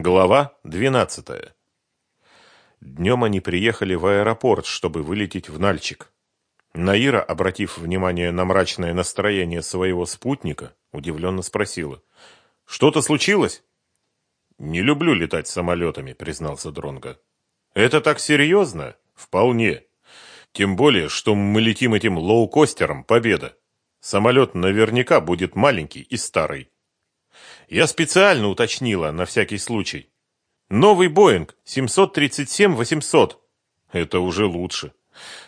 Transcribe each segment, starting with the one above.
Глава 12. Днем они приехали в аэропорт, чтобы вылететь в Нальчик. Наира, обратив внимание на мрачное настроение своего спутника, удивленно спросила. «Что-то случилось?» «Не люблю летать самолетами», — признался Дронго. «Это так серьезно?» «Вполне. Тем более, что мы летим этим лоукостером «Победа». Самолет наверняка будет маленький и старый. Я специально уточнила, на всякий случай. Новый Боинг 737-800. Это уже лучше.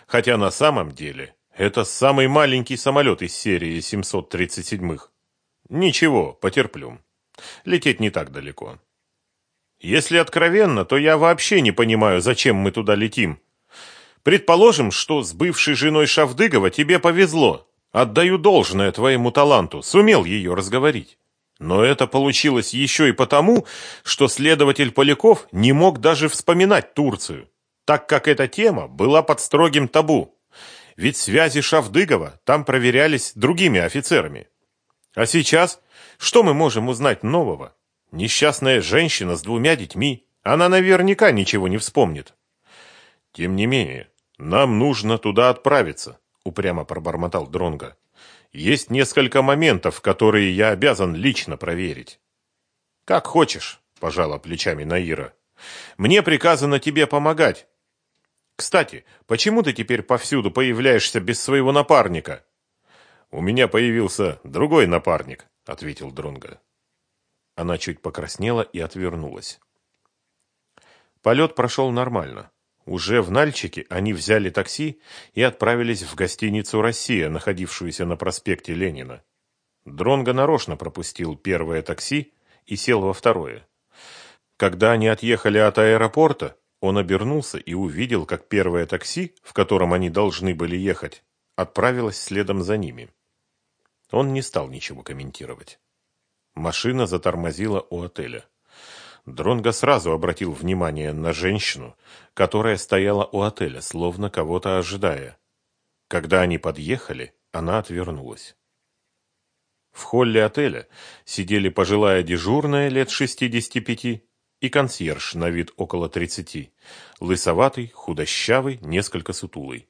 Хотя на самом деле это самый маленький самолет из серии 737-х. Ничего, потерплю. Лететь не так далеко. Если откровенно, то я вообще не понимаю, зачем мы туда летим. Предположим, что с бывшей женой Шавдыгова тебе повезло. Отдаю должное твоему таланту, сумел ее разговорить. Но это получилось еще и потому, что следователь Поляков не мог даже вспоминать Турцию, так как эта тема была под строгим табу. Ведь связи Шавдыгова там проверялись другими офицерами. А сейчас что мы можем узнать нового? Несчастная женщина с двумя детьми. Она наверняка ничего не вспомнит. Тем не менее, нам нужно туда отправиться, упрямо пробормотал Дронга. Есть несколько моментов, которые я обязан лично проверить. Как хочешь, пожала плечами Наира. Мне приказано тебе помогать. Кстати, почему ты теперь повсюду появляешься без своего напарника? У меня появился другой напарник, ответил Дронга. Она чуть покраснела и отвернулась. Полет прошел нормально. Уже в Нальчике они взяли такси и отправились в гостиницу «Россия», находившуюся на проспекте Ленина. Дронго нарочно пропустил первое такси и сел во второе. Когда они отъехали от аэропорта, он обернулся и увидел, как первое такси, в котором они должны были ехать, отправилось следом за ними. Он не стал ничего комментировать. Машина затормозила у отеля. Дронго сразу обратил внимание на женщину, которая стояла у отеля, словно кого-то ожидая. Когда они подъехали, она отвернулась. В холле отеля сидели пожилая дежурная лет 65 и консьерж на вид около 30, лысоватый, худощавый, несколько сутулый.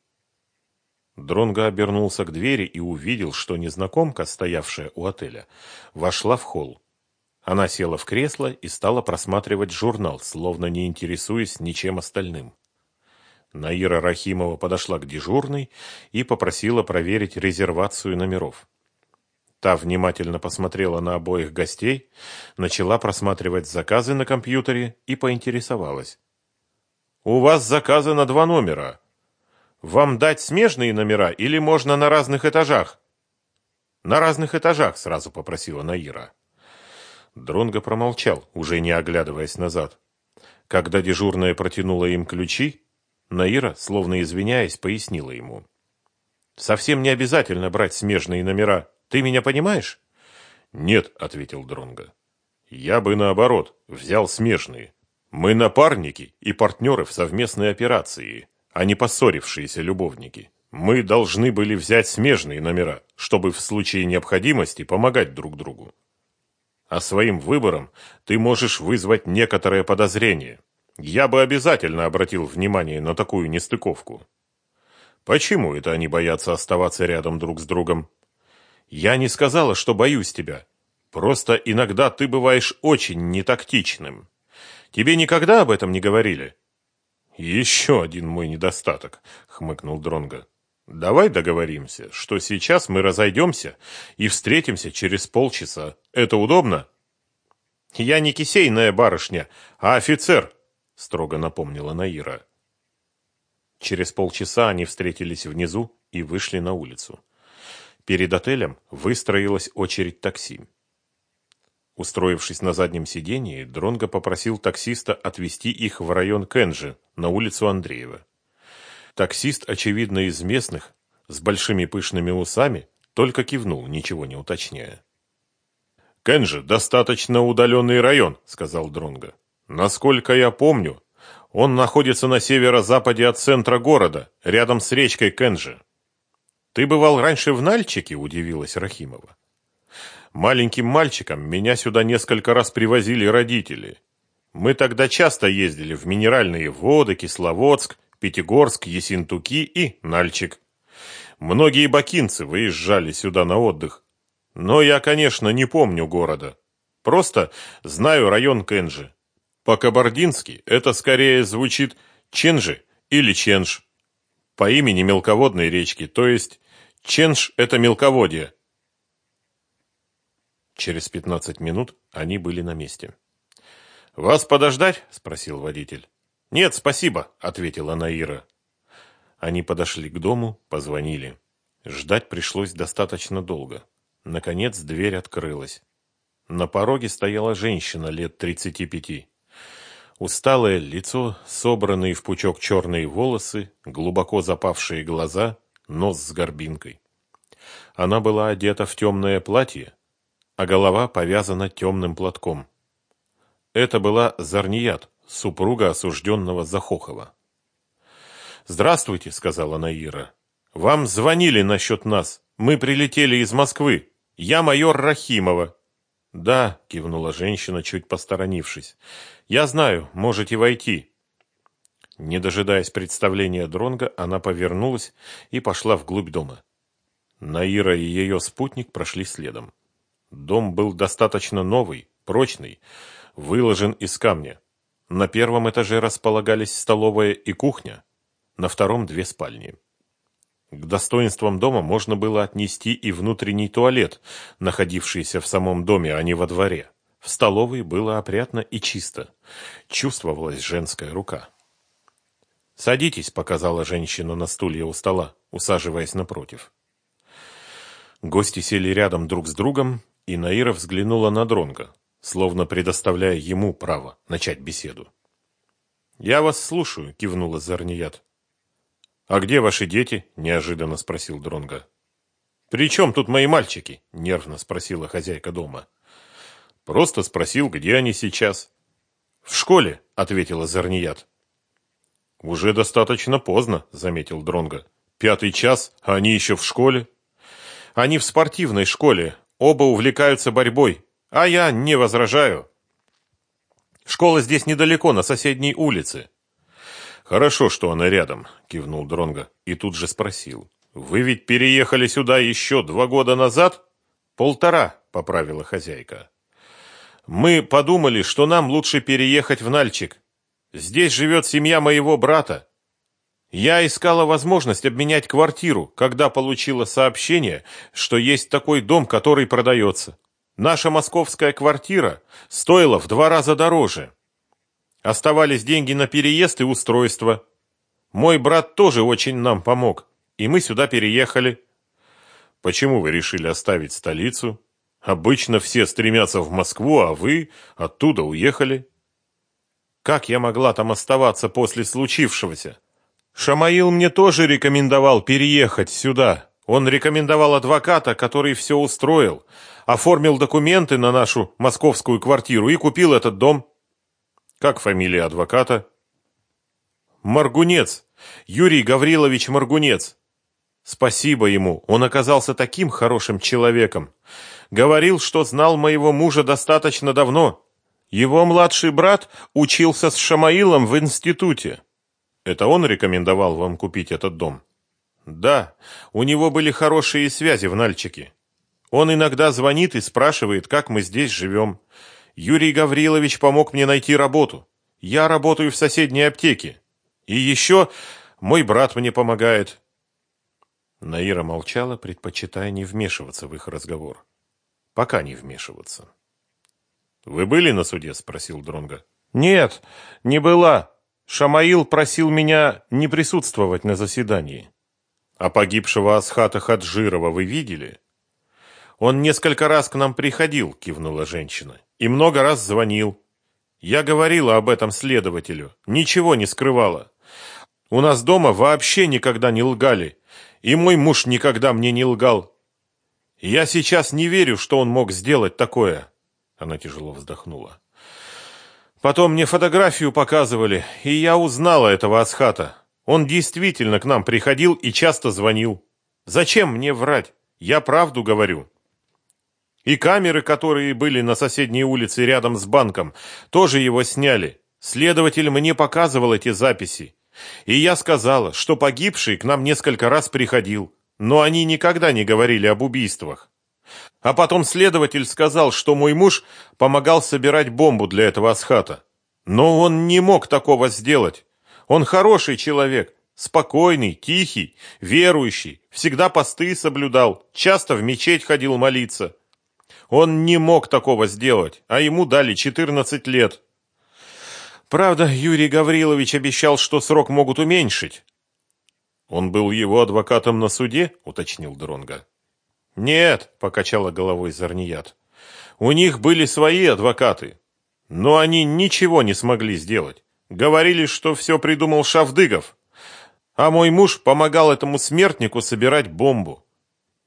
Дронго обернулся к двери и увидел, что незнакомка, стоявшая у отеля, вошла в холл. Она села в кресло и стала просматривать журнал, словно не интересуясь ничем остальным. Наира Рахимова подошла к дежурной и попросила проверить резервацию номеров. Та внимательно посмотрела на обоих гостей, начала просматривать заказы на компьютере и поинтересовалась. «У вас заказы на два номера. Вам дать смежные номера или можно на разных этажах?» «На разных этажах», — сразу попросила Наира. Дронго промолчал, уже не оглядываясь назад. Когда дежурная протянула им ключи, Наира, словно извиняясь, пояснила ему. «Совсем не обязательно брать смежные номера. Ты меня понимаешь?» «Нет», — ответил Дронго. «Я бы, наоборот, взял смежные. Мы напарники и партнеры в совместной операции, а не поссорившиеся любовники. Мы должны были взять смежные номера, чтобы в случае необходимости помогать друг другу а своим выбором ты можешь вызвать некоторое подозрение. Я бы обязательно обратил внимание на такую нестыковку. Почему это они боятся оставаться рядом друг с другом? Я не сказала, что боюсь тебя. Просто иногда ты бываешь очень нетактичным. Тебе никогда об этом не говорили? Еще один мой недостаток, хмыкнул Дронга. Давай договоримся, что сейчас мы разойдемся и встретимся через полчаса. Это удобно? Я не кисейная барышня, а офицер, строго напомнила Наира. Через полчаса они встретились внизу и вышли на улицу. Перед отелем выстроилась очередь такси. Устроившись на заднем сидении, Дронго попросил таксиста отвезти их в район Кенджи, на улицу Андреева. Таксист, очевидно, из местных, с большими пышными усами, только кивнул, ничего не уточняя. «Кенджи – достаточно удаленный район», – сказал Дронго. «Насколько я помню, он находится на северо-западе от центра города, рядом с речкой Кенджи». «Ты бывал раньше в Нальчике?» – удивилась Рахимова. «Маленьким мальчиком меня сюда несколько раз привозили родители. Мы тогда часто ездили в Минеральные воды, Кисловодск, Пятигорск, Ессентуки и Нальчик. Многие бакинцы выезжали сюда на отдых. Но я, конечно, не помню города. Просто знаю район Кенджи. По-кабардински это скорее звучит Ченжи или Ченж. По имени мелководной речки, то есть Ченж – это мелководье. Через 15 минут они были на месте. «Вас подождать?» – спросил водитель. «Нет, спасибо», – ответила Наира. Они подошли к дому, позвонили. Ждать пришлось достаточно долго. Наконец дверь открылась. На пороге стояла женщина лет тридцати пяти. Усталое лицо, собранные в пучок черные волосы, глубоко запавшие глаза, нос с горбинкой. Она была одета в темное платье, а голова повязана темным платком. Это была Зарният, супруга осужденного Захохова. «Здравствуйте», — сказала Наира. «Вам звонили насчет нас. Мы прилетели из Москвы. Я майор Рахимова». «Да», — кивнула женщина, чуть посторонившись. «Я знаю, можете войти». Не дожидаясь представления Дронга, она повернулась и пошла вглубь дома. Наира и ее спутник прошли следом. Дом был достаточно новый, прочный, выложен из камня. На первом этаже располагались столовая и кухня, на втором две спальни. К достоинствам дома можно было отнести и внутренний туалет, находившийся в самом доме, а не во дворе. В столовой было опрятно и чисто. Чувствовалась женская рука. «Садитесь», — показала женщина на стулья у стола, усаживаясь напротив. Гости сели рядом друг с другом, и Наира взглянула на Дронга, словно предоставляя ему право начать беседу. «Я вас слушаю», — кивнула Зарният. «А где ваши дети?» – неожиданно спросил Дронга. «При чем тут мои мальчики?» – нервно спросила хозяйка дома. «Просто спросил, где они сейчас». «В школе», – ответила Зарният. «Уже достаточно поздно», – заметил Дронга. «Пятый час, а они еще в школе». «Они в спортивной школе, оба увлекаются борьбой, а я не возражаю». «Школа здесь недалеко, на соседней улице». Хорошо, что она рядом, кивнул Дронга и тут же спросил: Вы ведь переехали сюда еще два года назад? Полтора, поправила хозяйка. Мы подумали, что нам лучше переехать в Нальчик. Здесь живет семья моего брата. Я искала возможность обменять квартиру, когда получила сообщение, что есть такой дом, который продается. Наша московская квартира стоила в два раза дороже. Оставались деньги на переезд и устройство. Мой брат тоже очень нам помог, и мы сюда переехали. Почему вы решили оставить столицу? Обычно все стремятся в Москву, а вы оттуда уехали. Как я могла там оставаться после случившегося? Шамаил мне тоже рекомендовал переехать сюда. Он рекомендовал адвоката, который все устроил, оформил документы на нашу московскую квартиру и купил этот дом. Как фамилия адвоката? Маргунец. Юрий Гаврилович Маргунец. Спасибо ему, он оказался таким хорошим человеком. Говорил, что знал моего мужа достаточно давно. Его младший брат учился с Шамаилом в институте. Это он рекомендовал вам купить этот дом? Да, у него были хорошие связи в Нальчике. Он иногда звонит и спрашивает, как мы здесь живем. Юрий Гаврилович помог мне найти работу. Я работаю в соседней аптеке. И еще мой брат мне помогает. Наира молчала, предпочитая не вмешиваться в их разговор. Пока не вмешиваться. Вы были на суде, спросил Дронга. Нет, не была. Шамаил просил меня не присутствовать на заседании. А погибшего Асхата Хаджирова вы видели? Он несколько раз к нам приходил, кивнула женщина и много раз звонил. Я говорила об этом следователю, ничего не скрывала. У нас дома вообще никогда не лгали, и мой муж никогда мне не лгал. Я сейчас не верю, что он мог сделать такое. Она тяжело вздохнула. Потом мне фотографию показывали, и я узнала этого Асхата. Он действительно к нам приходил и часто звонил. Зачем мне врать? Я правду говорю. И камеры, которые были на соседней улице рядом с банком, тоже его сняли. Следователь мне показывал эти записи. И я сказала, что погибший к нам несколько раз приходил, но они никогда не говорили об убийствах. А потом следователь сказал, что мой муж помогал собирать бомбу для этого Асхата. Но он не мог такого сделать. Он хороший человек, спокойный, тихий, верующий, всегда посты соблюдал, часто в мечеть ходил молиться. Он не мог такого сделать, а ему дали 14 лет. Правда, Юрий Гаврилович обещал, что срок могут уменьшить. Он был его адвокатом на суде, уточнил Дронга. Нет, покачала головой Зарният. У них были свои адвокаты, но они ничего не смогли сделать. Говорили, что все придумал Шавдыгов. А мой муж помогал этому смертнику собирать бомбу.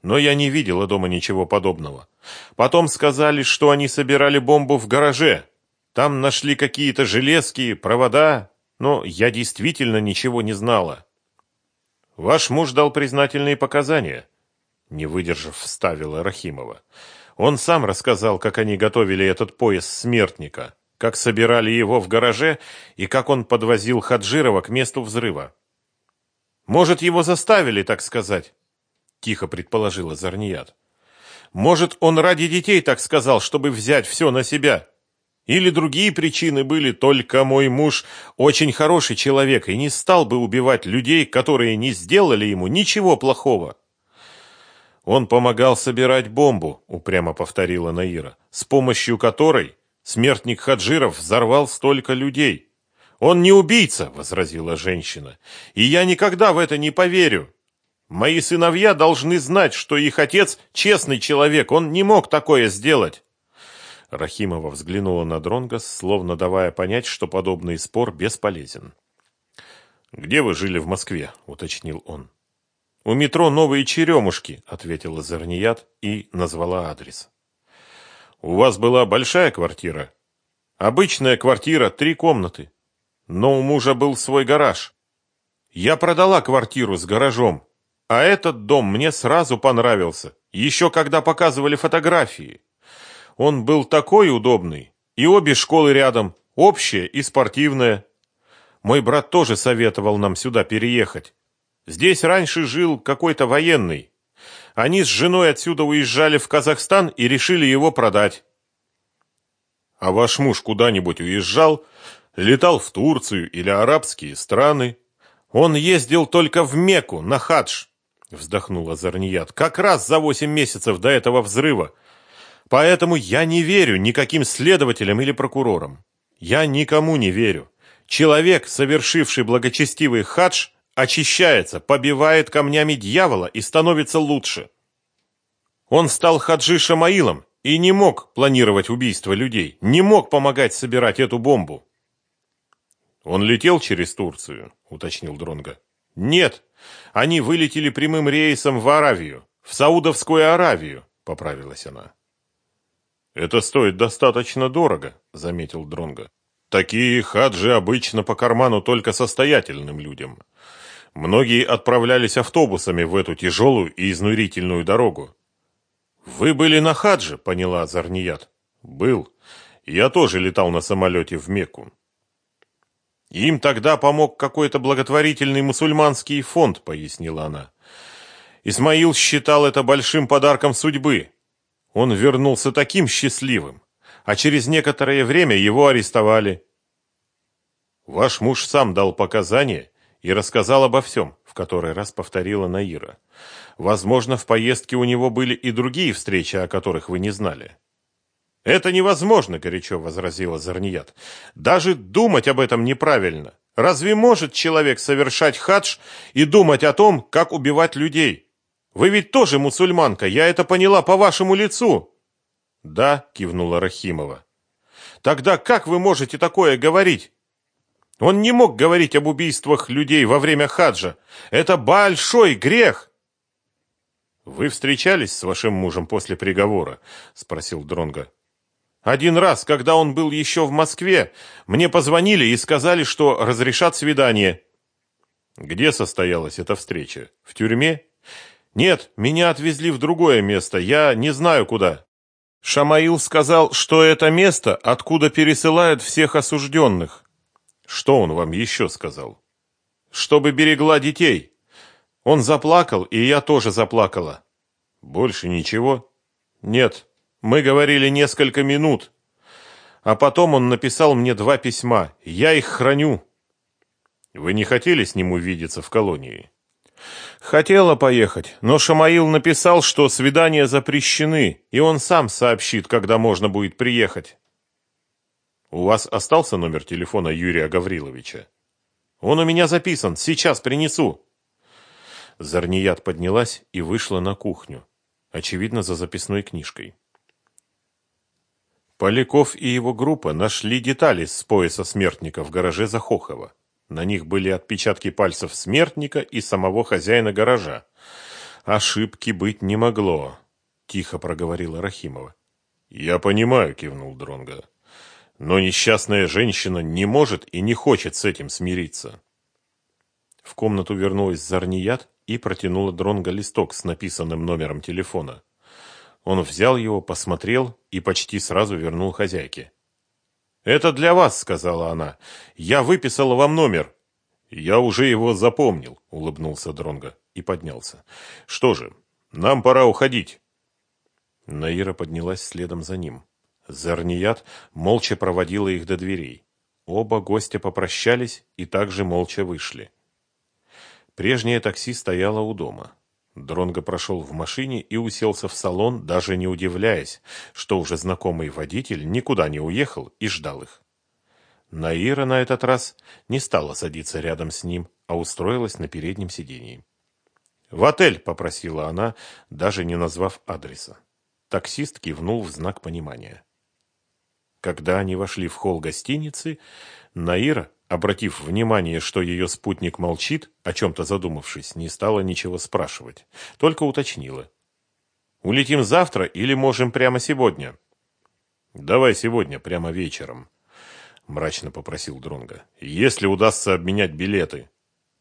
Но я не видела дома ничего подобного. Потом сказали, что они собирали бомбу в гараже. Там нашли какие-то железки, провода, но я действительно ничего не знала. Ваш муж дал признательные показания, не выдержав, вставила Рахимова. Он сам рассказал, как они готовили этот пояс смертника, как собирали его в гараже и как он подвозил Хаджирова к месту взрыва. Может, его заставили, так сказать, тихо предположила Зарният. Может, он ради детей так сказал, чтобы взять все на себя. Или другие причины были, только мой муж очень хороший человек и не стал бы убивать людей, которые не сделали ему ничего плохого. Он помогал собирать бомбу, упрямо повторила Наира, с помощью которой смертник Хаджиров взорвал столько людей. Он не убийца, возразила женщина, и я никогда в это не поверю. Мои сыновья должны знать, что их отец честный человек, он не мог такое сделать. Рахимова взглянула на Дронга, словно давая понять, что подобный спор бесполезен. Где вы жили в Москве? уточнил он. У метро Новые Черемушки, ответила Зарният и назвала адрес. У вас была большая квартира? Обычная квартира, три комнаты. Но у мужа был свой гараж. Я продала квартиру с гаражом, а этот дом мне сразу понравился, еще когда показывали фотографии. Он был такой удобный, и обе школы рядом, общая и спортивная. Мой брат тоже советовал нам сюда переехать. Здесь раньше жил какой-то военный. Они с женой отсюда уезжали в Казахстан и решили его продать. А ваш муж куда-нибудь уезжал? Летал в Турцию или арабские страны? Он ездил только в Мекку, на хадж, вздохнула Зарният. Как раз за восемь месяцев до этого взрыва. Поэтому я не верю никаким следователям или прокурорам. Я никому не верю. Человек, совершивший благочестивый хадж, очищается, побивает камнями дьявола и становится лучше. Он стал хаджи Шамаилом и не мог планировать убийство людей, не мог помогать собирать эту бомбу. Он летел через Турцию, уточнил Дронга. Нет, они вылетели прямым рейсом в Аравию, в Саудовскую Аравию, поправилась она. Это стоит достаточно дорого, заметил Дронга. Такие хаджи обычно по карману только состоятельным людям. Многие отправлялись автобусами в эту тяжелую и изнурительную дорогу. Вы были на хадже, поняла Зарният. Был. Я тоже летал на самолете в Мекку. Им тогда помог какой-то благотворительный мусульманский фонд, пояснила она. Исмаил считал это большим подарком судьбы. Он вернулся таким счастливым, а через некоторое время его арестовали. Ваш муж сам дал показания и рассказал обо всем, в который раз повторила Наира. Возможно, в поездке у него были и другие встречи, о которых вы не знали. Это невозможно, горячо возразила Зарният. Даже думать об этом неправильно. Разве может человек совершать хадж и думать о том, как убивать людей? Вы ведь тоже мусульманка, я это поняла по вашему лицу. Да, кивнула Рахимова. Тогда как вы можете такое говорить? Он не мог говорить об убийствах людей во время хаджа. Это большой грех. Вы встречались с вашим мужем после приговора? спросил Дронга. Один раз, когда он был еще в Москве, мне позвонили и сказали, что разрешат свидание. Где состоялась эта встреча? В тюрьме? Нет, меня отвезли в другое место. Я не знаю куда. Шамаил сказал, что это место, откуда пересылают всех осужденных. Что он вам еще сказал? Чтобы берегла детей. Он заплакал, и я тоже заплакала. Больше ничего? Нет. Мы говорили несколько минут. А потом он написал мне два письма. Я их храню. Вы не хотели с ним увидеться в колонии? Хотела поехать, но Шамаил написал, что свидания запрещены, и он сам сообщит, когда можно будет приехать. У вас остался номер телефона Юрия Гавриловича? Он у меня записан, сейчас принесу. Зарният поднялась и вышла на кухню, очевидно, за записной книжкой. Поляков и его группа нашли детали с пояса смертника в гараже Захохова. На них были отпечатки пальцев смертника и самого хозяина гаража. Ошибки быть не могло, тихо проговорила Рахимова. Я понимаю, кивнул Дронга. Но несчастная женщина не может и не хочет с этим смириться. В комнату вернулась Зарният и протянула Дронга листок с написанным номером телефона. Он взял его, посмотрел и почти сразу вернул хозяйке. «Это для вас», — сказала она. «Я выписала вам номер». «Я уже его запомнил», — улыбнулся Дронго и поднялся. «Что же, нам пора уходить». Наира поднялась следом за ним. Зарният молча проводила их до дверей. Оба гостя попрощались и также молча вышли. Прежнее такси стояло у дома. Дронго прошел в машине и уселся в салон, даже не удивляясь, что уже знакомый водитель никуда не уехал и ждал их. Наира на этот раз не стала садиться рядом с ним, а устроилась на переднем сидении. «В отель!» – попросила она, даже не назвав адреса. Таксист кивнул в знак понимания. Когда они вошли в холл гостиницы, Наира обратив внимание, что ее спутник молчит, о чем-то задумавшись, не стала ничего спрашивать, только уточнила. «Улетим завтра или можем прямо сегодня?» «Давай сегодня, прямо вечером», — мрачно попросил Дронга. «Если удастся обменять билеты».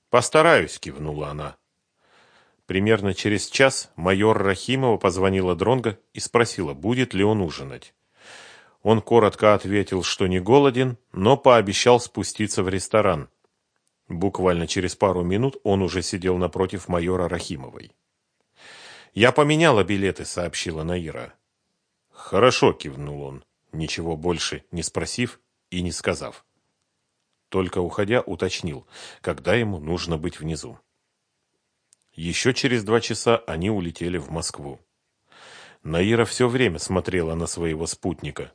«Постараюсь», — кивнула она. Примерно через час майор Рахимова позвонила Дронга и спросила, будет ли он ужинать. Он коротко ответил, что не голоден, но пообещал спуститься в ресторан. Буквально через пару минут он уже сидел напротив майора Рахимовой. «Я поменяла билеты», — сообщила Наира. «Хорошо», — кивнул он, ничего больше не спросив и не сказав. Только уходя уточнил, когда ему нужно быть внизу. Еще через два часа они улетели в Москву. Наира все время смотрела на своего спутника.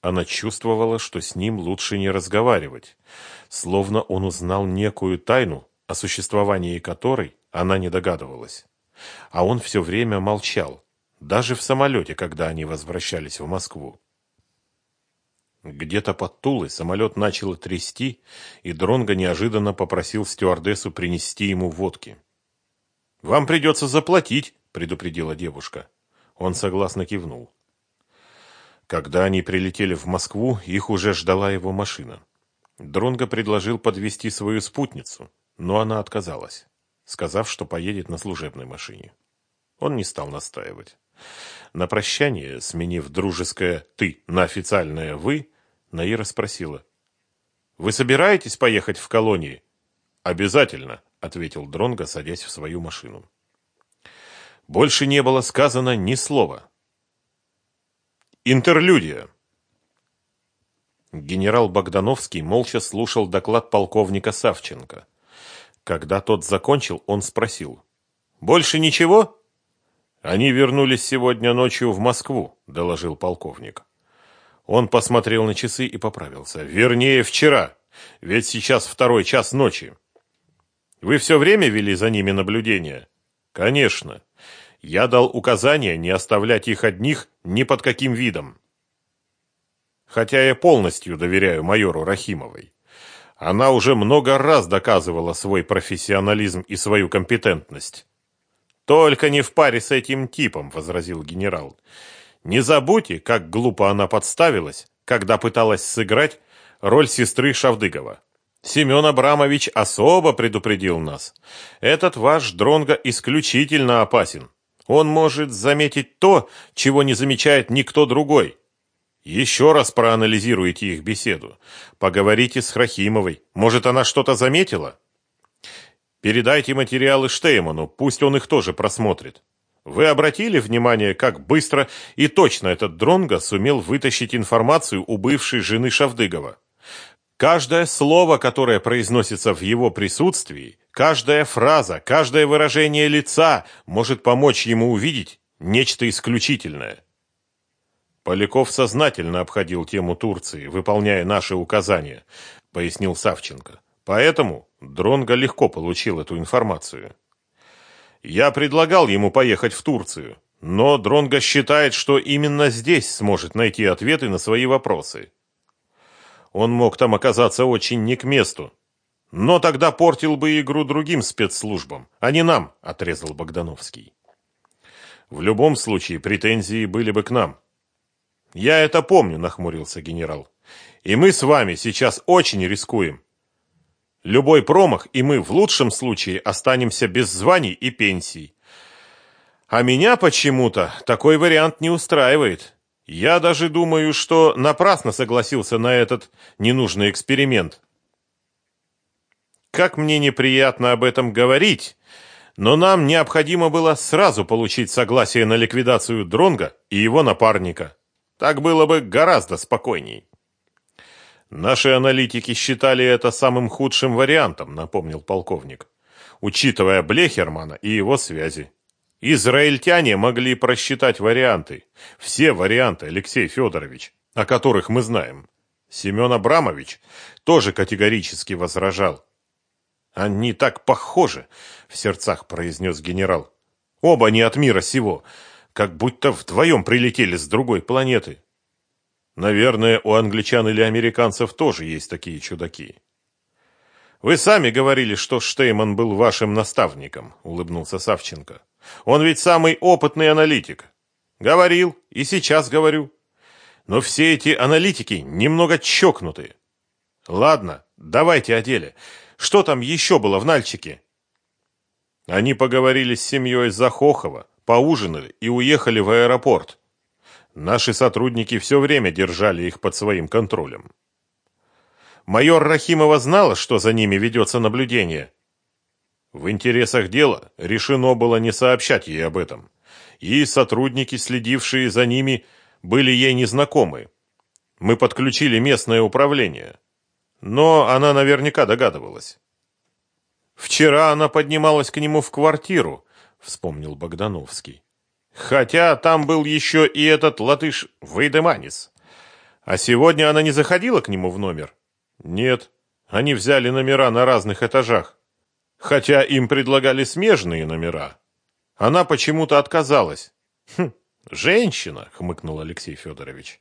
Она чувствовала, что с ним лучше не разговаривать, словно он узнал некую тайну, о существовании которой она не догадывалась. А он все время молчал, даже в самолете, когда они возвращались в Москву. Где-то под Тулой самолет начал трясти, и Дронго неожиданно попросил стюардессу принести ему водки. «Вам придется заплатить», — предупредила девушка. Он согласно кивнул. Когда они прилетели в Москву, их уже ждала его машина. Дронго предложил подвести свою спутницу, но она отказалась, сказав, что поедет на служебной машине. Он не стал настаивать. На прощание, сменив дружеское «ты» на официальное «вы», Наира спросила. «Вы собираетесь поехать в колонии?» «Обязательно», — ответил Дронго, садясь в свою машину. Больше не было сказано ни слова. Интерлюдия. Генерал Богдановский молча слушал доклад полковника Савченко. Когда тот закончил, он спросил. «Больше ничего?» «Они вернулись сегодня ночью в Москву», — доложил полковник. Он посмотрел на часы и поправился. «Вернее, вчера, ведь сейчас второй час ночи». «Вы все время вели за ними наблюдение?» «Конечно. Я дал указание не оставлять их одних ни под каким видом. Хотя я полностью доверяю майору Рахимовой. Она уже много раз доказывала свой профессионализм и свою компетентность. «Только не в паре с этим типом», — возразил генерал. «Не забудьте, как глупо она подставилась, когда пыталась сыграть роль сестры Шавдыгова. Семен Абрамович особо предупредил нас. Этот ваш Дронго исключительно опасен. Он может заметить то, чего не замечает никто другой. Еще раз проанализируйте их беседу. Поговорите с Храхимовой. Может, она что-то заметила? Передайте материалы Штейману, пусть он их тоже просмотрит. Вы обратили внимание, как быстро и точно этот Дронго сумел вытащить информацию у бывшей жены Шавдыгова? Каждое слово, которое произносится в его присутствии, каждая фраза, каждое выражение лица может помочь ему увидеть нечто исключительное. Поляков сознательно обходил тему Турции, выполняя наши указания, пояснил Савченко. Поэтому Дронго легко получил эту информацию. Я предлагал ему поехать в Турцию, но Дронго считает, что именно здесь сможет найти ответы на свои вопросы. Он мог там оказаться очень не к месту. Но тогда портил бы игру другим спецслужбам, а не нам, отрезал Богдановский. В любом случае претензии были бы к нам. Я это помню, нахмурился генерал. И мы с вами сейчас очень рискуем. Любой промах, и мы в лучшем случае останемся без званий и пенсий. А меня почему-то такой вариант не устраивает. Я даже думаю, что напрасно согласился на этот ненужный эксперимент. Как мне неприятно об этом говорить, но нам необходимо было сразу получить согласие на ликвидацию Дронга и его напарника. Так было бы гораздо спокойней. Наши аналитики считали это самым худшим вариантом, напомнил полковник, учитывая Блехермана и его связи. Израильтяне могли просчитать варианты, все варианты, Алексей Федорович, о которых мы знаем. Семен Абрамович тоже категорически возражал. Они так похожи, в сердцах произнес генерал. Оба не от мира сего, как будто вдвоем прилетели с другой планеты. Наверное, у англичан или американцев тоже есть такие чудаки. Вы сами говорили, что Штейман был вашим наставником, улыбнулся Савченко. Он ведь самый опытный аналитик. Говорил и сейчас говорю. Но все эти аналитики немного чокнутые. Ладно, давайте о деле. Что там еще было в Нальчике? Они поговорили с семьей Захохова, поужинали и уехали в аэропорт. Наши сотрудники все время держали их под своим контролем. Майор Рахимова знала, что за ними ведется наблюдение, в интересах дела решено было не сообщать ей об этом, и сотрудники, следившие за ними, были ей незнакомы. Мы подключили местное управление, но она наверняка догадывалась. Вчера она поднималась к нему в квартиру, вспомнил Богдановский. Хотя там был еще и этот латыш Вейдеманис. А сегодня она не заходила к нему в номер? Нет, они взяли номера на разных этажах хотя им предлагали смежные номера. Она почему-то отказалась. Хм, женщина, хмыкнул Алексей Федорович.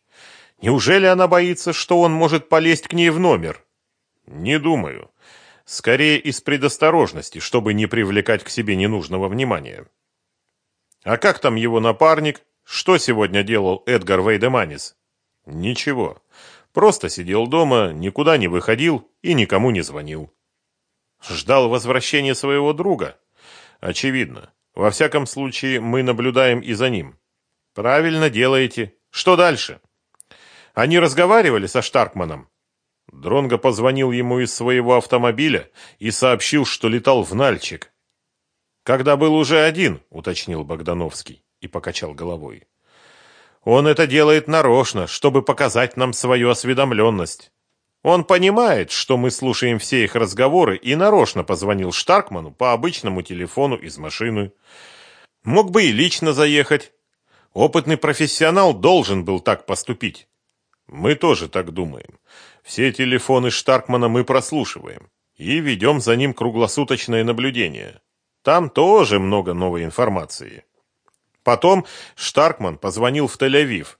Неужели она боится, что он может полезть к ней в номер? Не думаю. Скорее из предосторожности, чтобы не привлекать к себе ненужного внимания. А как там его напарник? Что сегодня делал Эдгар Вейдеманис? Ничего. Просто сидел дома, никуда не выходил и никому не звонил. Ждал возвращения своего друга? Очевидно. Во всяком случае, мы наблюдаем и за ним. Правильно делаете. Что дальше? Они разговаривали со Штаркманом. Дронго позвонил ему из своего автомобиля и сообщил, что летал в Нальчик. Когда был уже один, уточнил Богдановский и покачал головой. Он это делает нарочно, чтобы показать нам свою осведомленность. Он понимает, что мы слушаем все их разговоры и нарочно позвонил Штаркману по обычному телефону из машины. Мог бы и лично заехать. Опытный профессионал должен был так поступить. Мы тоже так думаем. Все телефоны Штаркмана мы прослушиваем и ведем за ним круглосуточное наблюдение. Там тоже много новой информации. Потом Штаркман позвонил в Тель-Авив.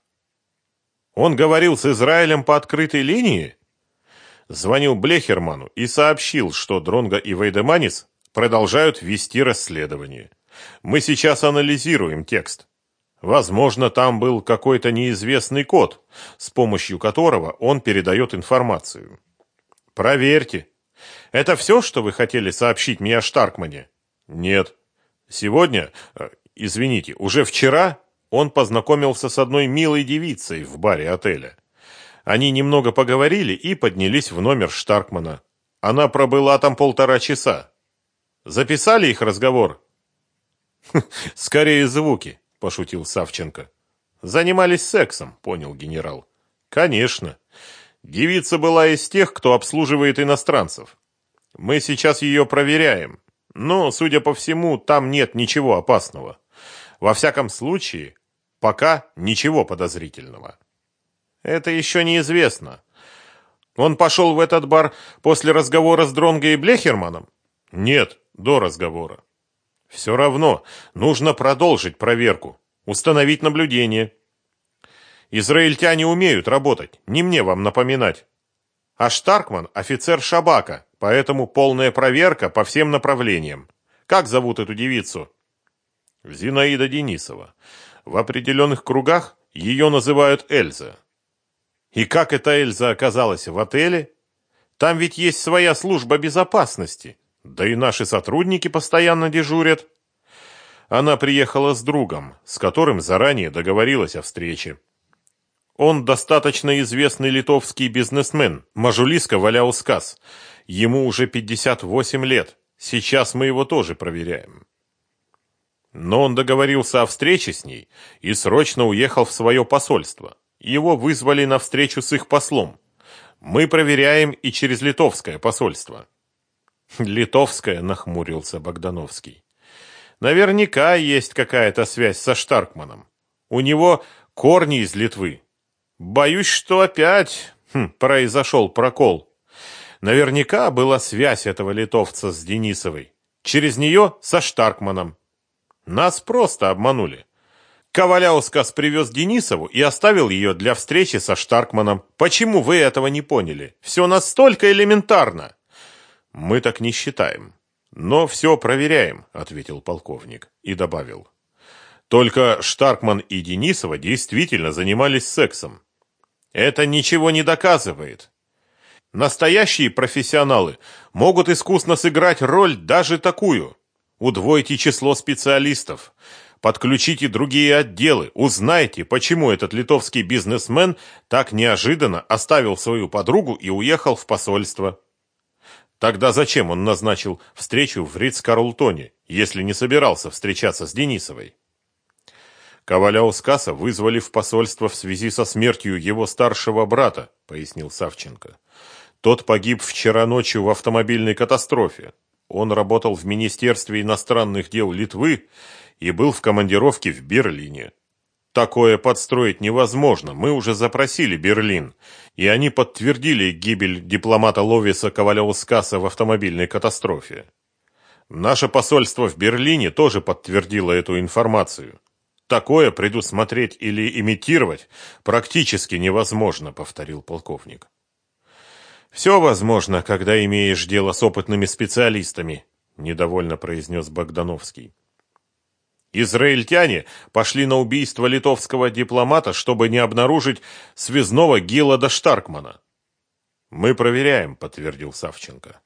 Он говорил с Израилем по открытой линии? Звонил Блехерману и сообщил, что Дронга и Вейдеманис продолжают вести расследование. Мы сейчас анализируем текст. Возможно, там был какой-то неизвестный код, с помощью которого он передает информацию. Проверьте. Это все, что вы хотели сообщить мне о Штаркмане? Нет. Сегодня, э, Извините, уже вчера он познакомился с одной милой девицей в баре отеля. Они немного поговорили и поднялись в номер Штаркмана. Она пробыла там полтора часа. Записали их разговор? Скорее звуки, пошутил Савченко. Занимались сексом, понял генерал. Конечно. Девица была из тех, кто обслуживает иностранцев. Мы сейчас ее проверяем. Но, судя по всему, там нет ничего опасного. Во всяком случае, пока ничего подозрительного. Это еще неизвестно. Он пошел в этот бар после разговора с Дронго и Блехерманом? Нет, до разговора. Все равно нужно продолжить проверку, установить наблюдение. Израильтяне умеют работать, не мне вам напоминать. А Штаркман – офицер Шабака, поэтому полная проверка по всем направлениям. Как зовут эту девицу? Зинаида Денисова. В определенных кругах ее называют Эльза. И как эта Эльза оказалась в отеле? Там ведь есть своя служба безопасности. Да и наши сотрудники постоянно дежурят. Она приехала с другом, с которым заранее договорилась о встрече. Он достаточно известный литовский бизнесмен, Мажулиска Валяускас. Ему уже 58 лет. Сейчас мы его тоже проверяем. Но он договорился о встрече с ней и срочно уехал в свое посольство. Его вызвали на встречу с их послом. Мы проверяем и через литовское посольство. Литовское, нахмурился Богдановский. Наверняка есть какая-то связь со Штаркманом. У него корни из Литвы. Боюсь, что опять хм, произошел прокол. Наверняка была связь этого литовца с Денисовой. Через нее со Штаркманом. Нас просто обманули. Коваляускас привез Денисову и оставил ее для встречи со Штаркманом. Почему вы этого не поняли? Все настолько элементарно. Мы так не считаем. Но все проверяем, ответил полковник и добавил. Только Штаркман и Денисова действительно занимались сексом. Это ничего не доказывает. Настоящие профессионалы могут искусно сыграть роль даже такую. Удвойте число специалистов. Подключите другие отделы, узнайте, почему этот литовский бизнесмен так неожиданно оставил свою подругу и уехал в посольство. Тогда зачем он назначил встречу в Ридс-Карлтоне, если не собирался встречаться с Денисовой? Коваля-Ускаса вызвали в посольство в связи со смертью его старшего брата, пояснил Савченко. Тот погиб вчера ночью в автомобильной катастрофе. Он работал в Министерстве иностранных дел Литвы и был в командировке в Берлине. Такое подстроить невозможно. Мы уже запросили Берлин, и они подтвердили гибель дипломата Ловиса Ковалеускаса в автомобильной катастрофе. Наше посольство в Берлине тоже подтвердило эту информацию. Такое предусмотреть или имитировать практически невозможно, повторил полковник. Все возможно, когда имеешь дело с опытными специалистами, недовольно произнес Богдановский. Израильтяне пошли на убийство литовского дипломата, чтобы не обнаружить связного Гилада Штаркмана. Мы проверяем, подтвердил Савченко.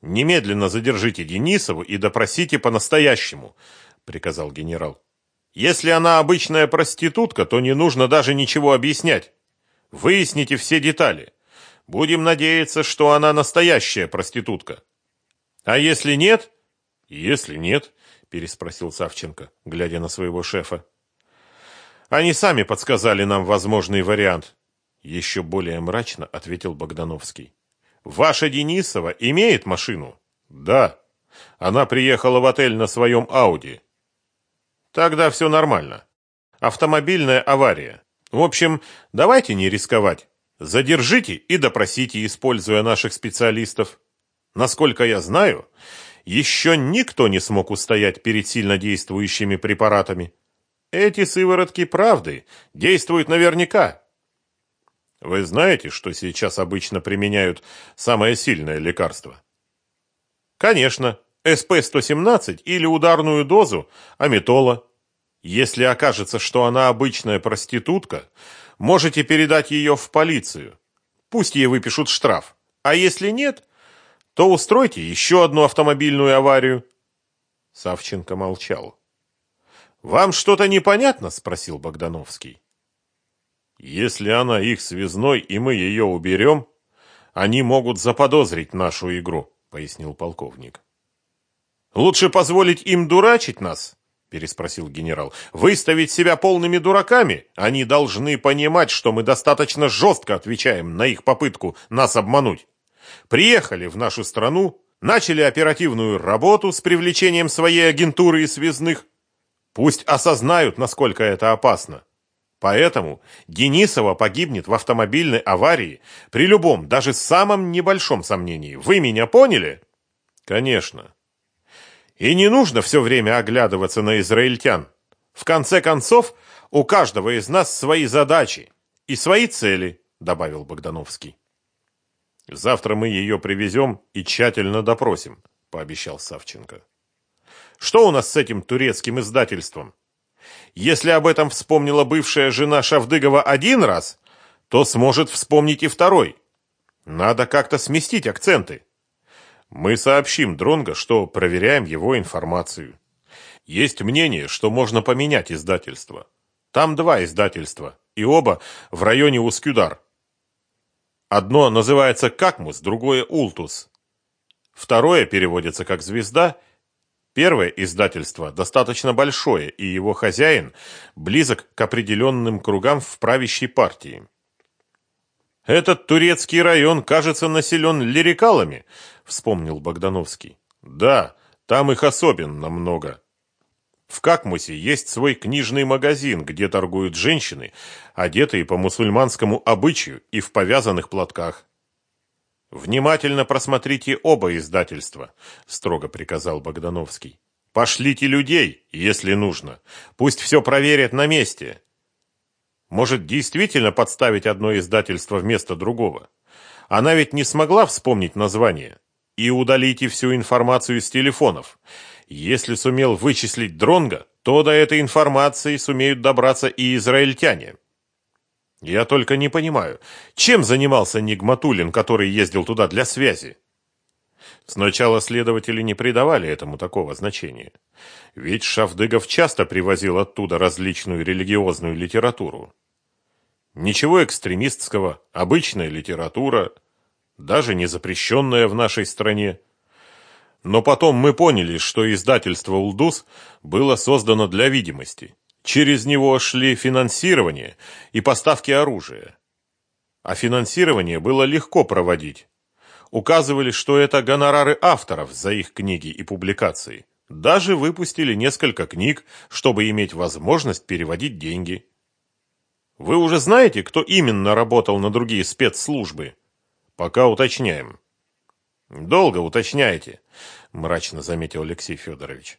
Немедленно задержите Денисову и допросите по-настоящему, приказал генерал. Если она обычная проститутка, то не нужно даже ничего объяснять. Выясните все детали. Будем надеяться, что она настоящая проститутка. А если нет? Если нет, переспросил Савченко, глядя на своего шефа. Они сами подсказали нам возможный вариант, еще более мрачно ответил Богдановский. Ваша Денисова имеет машину? Да. Она приехала в отель на своем Ауди. Тогда все нормально. Автомобильная авария. В общем, давайте не рисковать. Задержите и допросите, используя наших специалистов. Насколько я знаю, еще никто не смог устоять перед сильнодействующими препаратами. Эти сыворотки правды действуют наверняка. Вы знаете, что сейчас обычно применяют самое сильное лекарство? Конечно, СП-117 или ударную дозу аметола. Если окажется, что она обычная проститутка, можете передать ее в полицию. Пусть ей выпишут штраф. А если нет, то устройте еще одну автомобильную аварию. Савченко молчал. Вам что-то непонятно? спросил Богдановский. Если она их связной и мы ее уберем, они могут заподозрить нашу игру, пояснил полковник. Лучше позволить им дурачить нас, переспросил генерал. Выставить себя полными дураками? Они должны понимать, что мы достаточно жестко отвечаем на их попытку нас обмануть. Приехали в нашу страну, начали оперативную работу с привлечением своей агентуры и связных. Пусть осознают, насколько это опасно. Поэтому Денисова погибнет в автомобильной аварии при любом, даже самом небольшом сомнении. Вы меня поняли? Конечно. И не нужно все время оглядываться на израильтян. В конце концов, у каждого из нас свои задачи и свои цели, добавил Богдановский. Завтра мы ее привезем и тщательно допросим, пообещал Савченко. Что у нас с этим турецким издательством? Если об этом вспомнила бывшая жена Шавдыгова один раз, то сможет вспомнить и второй. Надо как-то сместить акценты. Мы сообщим Дронго, что проверяем его информацию. Есть мнение, что можно поменять издательство. Там два издательства, и оба в районе Ускюдар. Одно называется Какмус, другое Ултус. Второе переводится как «Звезда», Первое издательство достаточно большое, и его хозяин близок к определенным кругам в правящей партии. «Этот турецкий район, кажется, населен лирикалами», — вспомнил Богдановский. «Да, там их особенно много. В Какмусе есть свой книжный магазин, где торгуют женщины, одетые по мусульманскому обычаю и в повязанных платках. Внимательно просмотрите оба издательства, строго приказал Богдановский. Пошлите людей, если нужно. Пусть все проверят на месте. Может, действительно подставить одно издательство вместо другого? Она ведь не смогла вспомнить название. И удалите всю информацию с телефонов. Если сумел вычислить Дронга, то до этой информации сумеют добраться и израильтяне. Я только не понимаю, чем занимался Нигматулин, который ездил туда для связи? Сначала следователи не придавали этому такого значения. Ведь Шавдыгов часто привозил оттуда различную религиозную литературу. Ничего экстремистского, обычная литература, даже не запрещенная в нашей стране. Но потом мы поняли, что издательство «Улдус» было создано для видимости – Через него шли финансирование и поставки оружия. А финансирование было легко проводить. Указывали, что это гонорары авторов за их книги и публикации. Даже выпустили несколько книг, чтобы иметь возможность переводить деньги. Вы уже знаете, кто именно работал на другие спецслужбы? Пока уточняем. Долго уточняете, мрачно заметил Алексей Федорович.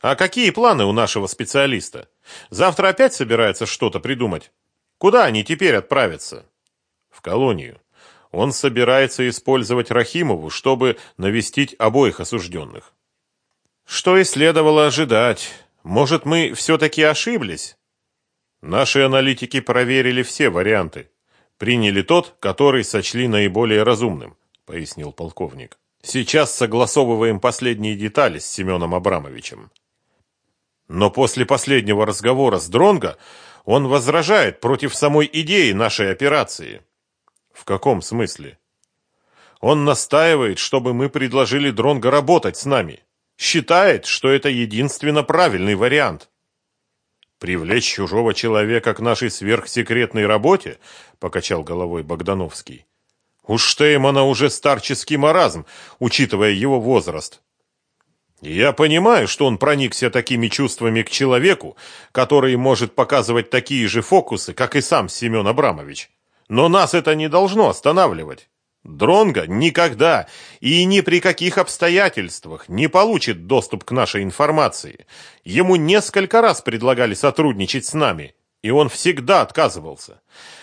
А какие планы у нашего специалиста? Завтра опять собирается что-то придумать? Куда они теперь отправятся? В колонию. Он собирается использовать Рахимову, чтобы навестить обоих осужденных. Что и следовало ожидать. Может, мы все-таки ошиблись? Наши аналитики проверили все варианты. Приняли тот, который сочли наиболее разумным, пояснил полковник. Сейчас согласовываем последние детали с Семеном Абрамовичем. Но после последнего разговора с Дронго он возражает против самой идеи нашей операции. В каком смысле? Он настаивает, чтобы мы предложили Дронго работать с нами. Считает, что это единственно правильный вариант. Привлечь чужого человека к нашей сверхсекретной работе, покачал головой Богдановский. У Штеймана уже старческий маразм, учитывая его возраст. Я понимаю, что он проникся такими чувствами к человеку, который может показывать такие же фокусы, как и сам Семен Абрамович. Но нас это не должно останавливать. Дронга никогда и ни при каких обстоятельствах не получит доступ к нашей информации. Ему несколько раз предлагали сотрудничать с нами, и он всегда отказывался.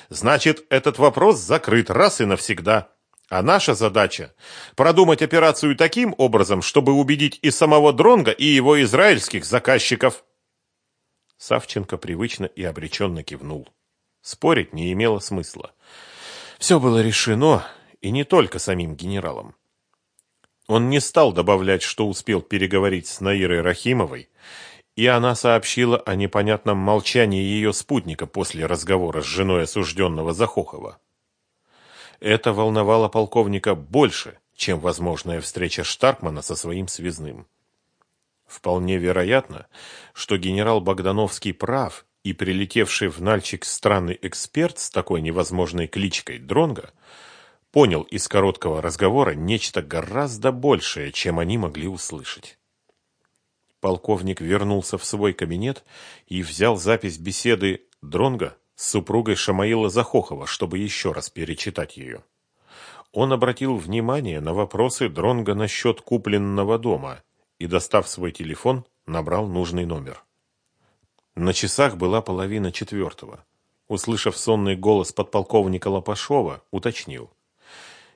Значит, этот вопрос закрыт раз и навсегда. А наша задача – продумать операцию таким образом, чтобы убедить и самого Дронга, и его израильских заказчиков. Савченко привычно и обреченно кивнул. Спорить не имело смысла. Все было решено, и не только самим генералом. Он не стал добавлять, что успел переговорить с Наирой Рахимовой, и она сообщила о непонятном молчании ее спутника после разговора с женой осужденного Захохова. Это волновало полковника больше, чем возможная встреча Штаркмана со своим связным. Вполне вероятно, что генерал Богдановский прав, и прилетевший в Нальчик странный эксперт с такой невозможной кличкой Дронга понял из короткого разговора нечто гораздо большее, чем они могли услышать. Полковник вернулся в свой кабинет и взял запись беседы Дронга с супругой Шамаила Захохова, чтобы еще раз перечитать ее. Он обратил внимание на вопросы Дронга насчет купленного дома и, достав свой телефон, набрал нужный номер. На часах была половина четвертого. Услышав сонный голос подполковника Лопашова, уточнил.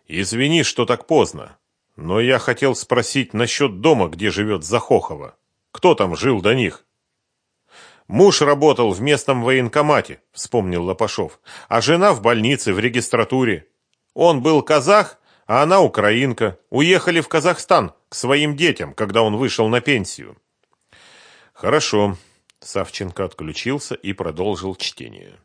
«Извини, что так поздно, но я хотел спросить насчет дома, где живет Захохова. Кто там жил до них? Муж работал в местном военкомате, вспомнил Лопашов, а жена в больнице, в регистратуре. Он был казах, а она украинка. Уехали в Казахстан к своим детям, когда он вышел на пенсию. Хорошо. Савченко отключился и продолжил чтение.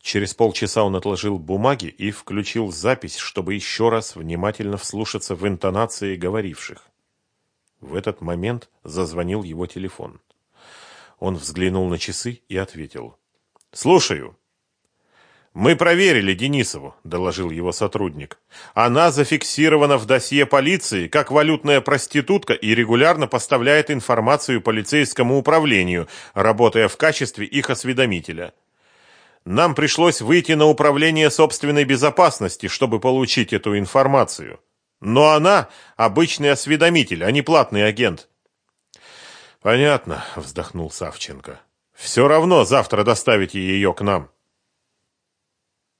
Через полчаса он отложил бумаги и включил запись, чтобы еще раз внимательно вслушаться в интонации говоривших. В этот момент зазвонил его телефон. Он взглянул на часы и ответил. «Слушаю». «Мы проверили Денисову», – доложил его сотрудник. «Она зафиксирована в досье полиции как валютная проститутка и регулярно поставляет информацию полицейскому управлению, работая в качестве их осведомителя. Нам пришлось выйти на управление собственной безопасности, чтобы получить эту информацию. Но она обычный осведомитель, а не платный агент. Понятно, вздохнул Савченко. Все равно завтра доставите ее к нам.